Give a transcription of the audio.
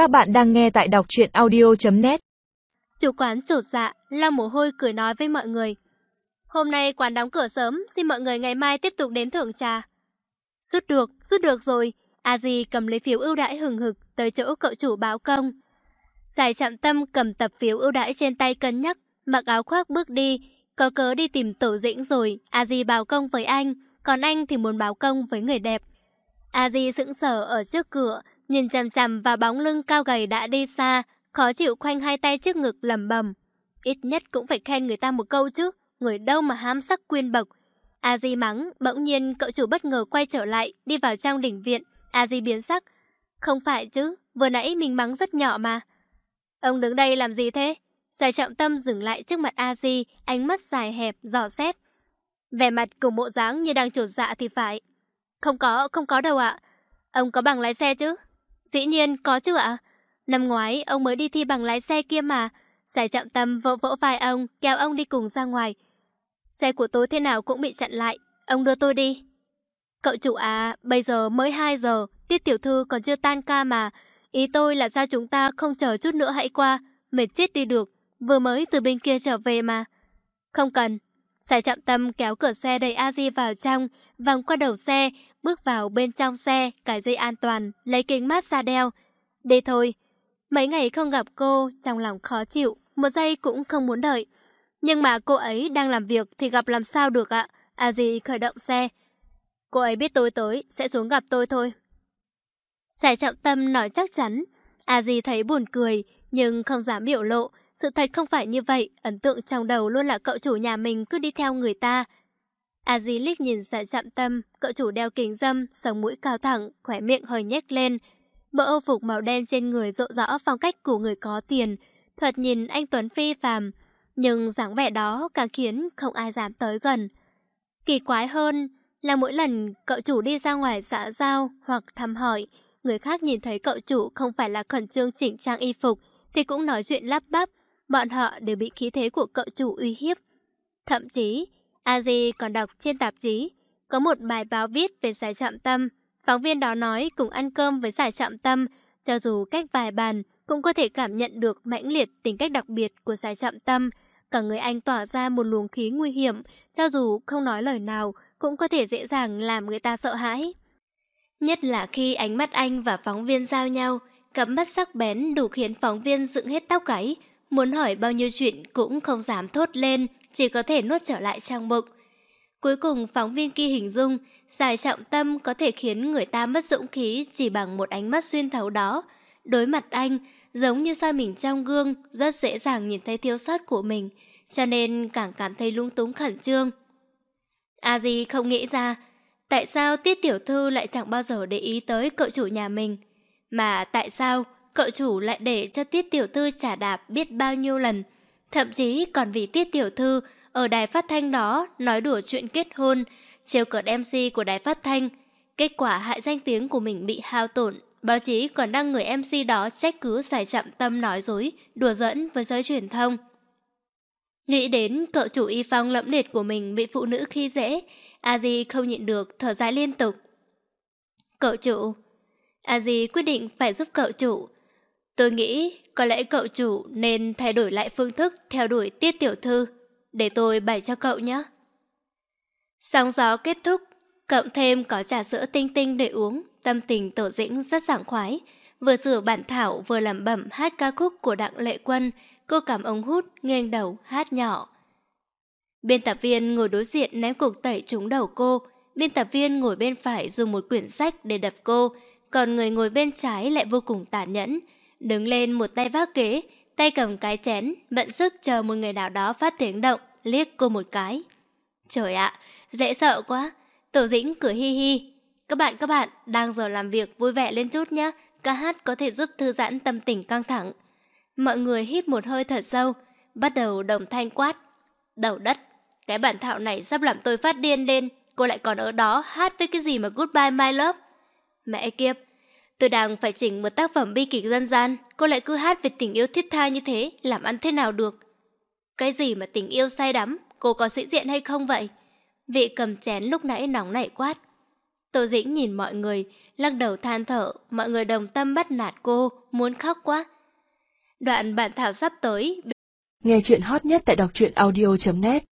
Các bạn đang nghe tại đọc truyện audio.net Chủ quán trột dạ, lau mồ hôi cười nói với mọi người. Hôm nay quán đóng cửa sớm, xin mọi người ngày mai tiếp tục đến thưởng trà. Rút được, rút được rồi. A Di cầm lấy phiếu ưu đãi hừng hực tới chỗ cậu chủ báo công. Giải chạm tâm cầm tập phiếu ưu đãi trên tay cân nhắc, mặc áo khoác bước đi, có cớ đi tìm tổ dĩnh rồi, A Di báo công với anh, còn anh thì muốn báo công với người đẹp. A Di sững sờ ở trước cửa, nhìn chằm chằm vào bóng lưng cao gầy đã đi xa, khó chịu khoanh hai tay trước ngực lầm bầm. Ít nhất cũng phải khen người ta một câu chứ, người đâu mà hám sắc quyên bậc. A Di mắng, bỗng nhiên cậu chủ bất ngờ quay trở lại, đi vào trong đỉnh viện. A Di biến sắc. Không phải chứ, vừa nãy mình mắng rất nhỏ mà. Ông đứng đây làm gì thế? Giải trọng tâm dừng lại trước mặt A Di, ánh mắt dài hẹp, dò xét. Vẻ mặt cùng bộ dáng như đang trột dạ thì phải. Không có, không có đâu ạ. Ông có bằng lái xe chứ? Dĩ nhiên, có chứ ạ. Năm ngoái, ông mới đi thi bằng lái xe kia mà. Giải trọng tâm vỗ vỗ vai ông, kéo ông đi cùng ra ngoài. Xe của tôi thế nào cũng bị chặn lại. Ông đưa tôi đi. Cậu chủ à, bây giờ mới 2 giờ, tiết tiểu thư còn chưa tan ca mà. Ý tôi là sao chúng ta không chờ chút nữa hãy qua, mệt chết đi được. Vừa mới từ bên kia trở về mà. Không cần. Giải trọng tâm kéo cửa xe đẩy A-di vào trong, vòng qua đầu xe, bước vào bên trong xe, cài dây an toàn, lấy kính mát xa đeo. Đi thôi. Mấy ngày không gặp cô, trong lòng khó chịu, một giây cũng không muốn đợi. Nhưng mà cô ấy đang làm việc thì gặp làm sao được ạ? A Di khởi động xe. Cô ấy biết tôi tới, sẽ xuống gặp tôi thôi. Giải trọng tâm nói chắc chắn. A Di thấy buồn cười, nhưng không dám biểu lộ. Sự thật không phải như vậy, ấn tượng trong đầu luôn là cậu chủ nhà mình cứ đi theo người ta. A Di nhìn giải chạm tâm, cậu chủ đeo kính dâm, sống mũi cao thẳng, khỏe miệng hơi nhếch lên. Bộ âu phục màu đen trên người rộ rõ phong cách của người có tiền. Thật nhìn anh Tuấn phi phàm, nhưng dáng vẻ đó càng khiến không ai dám tới gần. Kỳ quái hơn là mỗi lần cậu chủ đi ra ngoài xã giao hoặc thăm hỏi, người khác nhìn thấy cậu chủ không phải là khẩn trương chỉnh trang y phục thì cũng nói chuyện lắp bắp, bọn họ đều bị khí thế của cậu chủ uy hiếp. Thậm chí, Aji còn đọc trên tạp chí, có một bài báo viết về giải trạm tâm. Phóng viên đó nói cùng ăn cơm với giải trạm tâm, cho dù cách vài bàn, cũng có thể cảm nhận được mãnh liệt tính cách đặc biệt của giải trạm tâm. Cả người anh tỏa ra một luồng khí nguy hiểm, cho dù không nói lời nào, cũng có thể dễ dàng làm người ta sợ hãi. Nhất là khi ánh mắt anh và phóng viên giao nhau, cặp mắt sắc bén đủ khiến phóng viên dựng hết tóc gáy, muốn hỏi bao nhiêu chuyện cũng không dám thốt lên, chỉ có thể nuốt trở lại trong bụng. Cuối cùng phóng viên kia hình dung, giải trọng tâm có thể khiến người ta mất dũng khí chỉ bằng một ánh mắt xuyên thấu đó. Đối mặt anh, giống như soi mình trong gương, rất dễ dàng nhìn thấy thiếu sót của mình, cho nên càng cảm thấy lung túng khẩn trương. A Di không nghĩ ra, tại sao Tiết Tiểu Thư lại chẳng bao giờ để ý tới cậu chủ nhà mình, mà tại sao cậu chủ lại để cho Tiết Tiểu Thư trả đạp biết bao nhiêu lần, thậm chí còn vì Tiết Tiểu Thư ở đài phát thanh đó nói đùa chuyện kết hôn, trêu cợt MC của đài phát thanh, kết quả hại danh tiếng của mình bị hao tổn Báo chí còn đăng người MC đó trách cứ giải chậm tâm nói dối, đùa dẫn với giới truyền thông. Nghĩ đến cậu chủ y phong lẫm liệt của mình bị phụ nữ khi dễ, a di không nhịn được, thở dài liên tục. Cậu chủ a di quyết định phải giúp cậu chủ. Tôi nghĩ có lẽ cậu chủ nên thay đổi lại phương thức theo đuổi tiết tiểu thư, để tôi bày cho cậu nhé. Sóng gió kết thúc, cộng thêm có trà sữa tinh tinh để uống, tâm tình tổ dĩnh rất sảng khoái. Vừa sửa bản thảo vừa làm bẩm hát ca khúc của Đặng Lệ Quân, cô cảm ống hút, nghiêng đầu, hát nhỏ. Biên tập viên ngồi đối diện ném cục tẩy trúng đầu cô, biên tập viên ngồi bên phải dùng một quyển sách để đập cô, còn người ngồi bên trái lại vô cùng tàn nhẫn. Đứng lên một tay vác kế, tay cầm cái chén, bận sức chờ một người nào đó phát tiếng động, liếc cô một cái. Trời ạ, dễ sợ quá. Tổ dĩnh cười hi hi, các bạn các bạn đang giờ làm việc vui vẻ lên chút nhé. Ca hát có thể giúp thư giãn tâm tình căng thẳng. Mọi người hít một hơi thật sâu, bắt đầu đồng thanh quát. Đầu đất, cái bản thảo này sắp làm tôi phát điên lên. Cô lại còn ở đó hát với cái gì mà goodbye my love. Mẹ kiếp, tôi đang phải chỉnh một tác phẩm bi kịch dân gian. Cô lại cứ hát về tình yêu thiết tha như thế, làm ăn thế nào được. Cái gì mà tình yêu say đắm, cô có sĩ diện hay không vậy? Vị cầm chén lúc nãy nóng nảy quát. Tô Dĩnh nhìn mọi người, lắc đầu than thở, mọi người đồng tâm bắt nạt cô, muốn khóc quá. Đoạn bản thảo sắp tới. Nghe chuyện hot nhất tại đọc truyện audio.net